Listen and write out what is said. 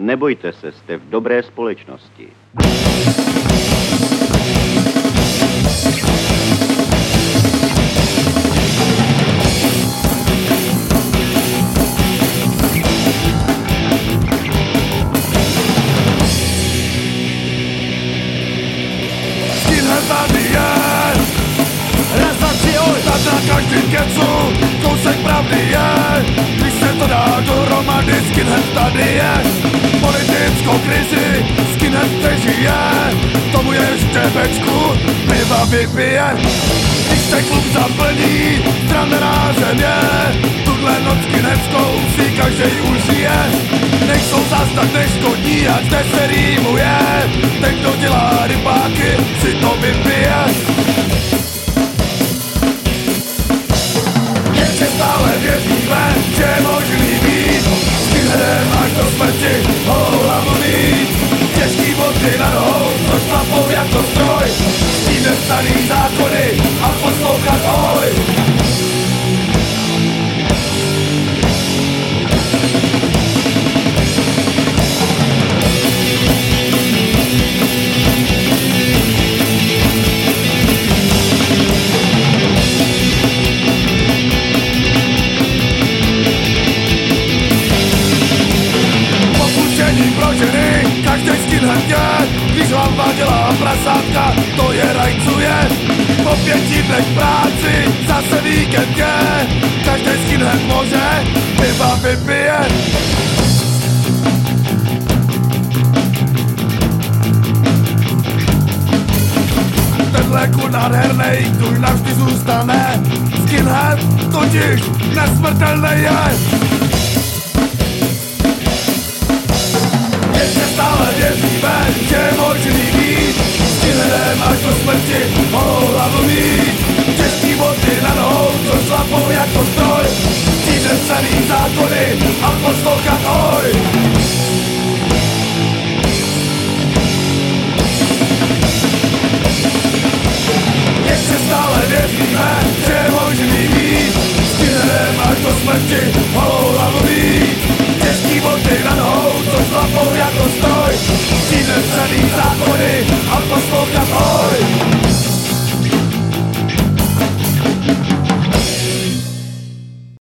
Nebojte se, jste v dobré společnosti. Kousek pravdy je. Když se to dá dohromady Skinhead tady je Piva vypije Když se klub zaplní Strandená země Tuhle noc skinheadskou si každej užije Nejsou zas tak neškodní a zde se rýmuje. Ten, kdo dělá rybáky, si to vypije. Ještě stále věříme, že je možný být. Skinheadem až do smrti, holou hlavu mít. Těžký boty na nohou, je Když hlava dělá prasátka, to je rajcuje Po pěti dnech práci, zase víkend je. Každý skinhead může, piva vypije. Tenhle kur nádhernej, tu navždy zůstane. Skinhead totiž nesmrtelný je hlavu mít Těžký boty na nohou, co šlapou jako stroj. Chtít nepsaný zákony a poslouchat oj. Ještě stále věříme, že je možný být. Skinheadem až do smrti, holou hlavu Těžký boty na nohou, co šlapou jako stroj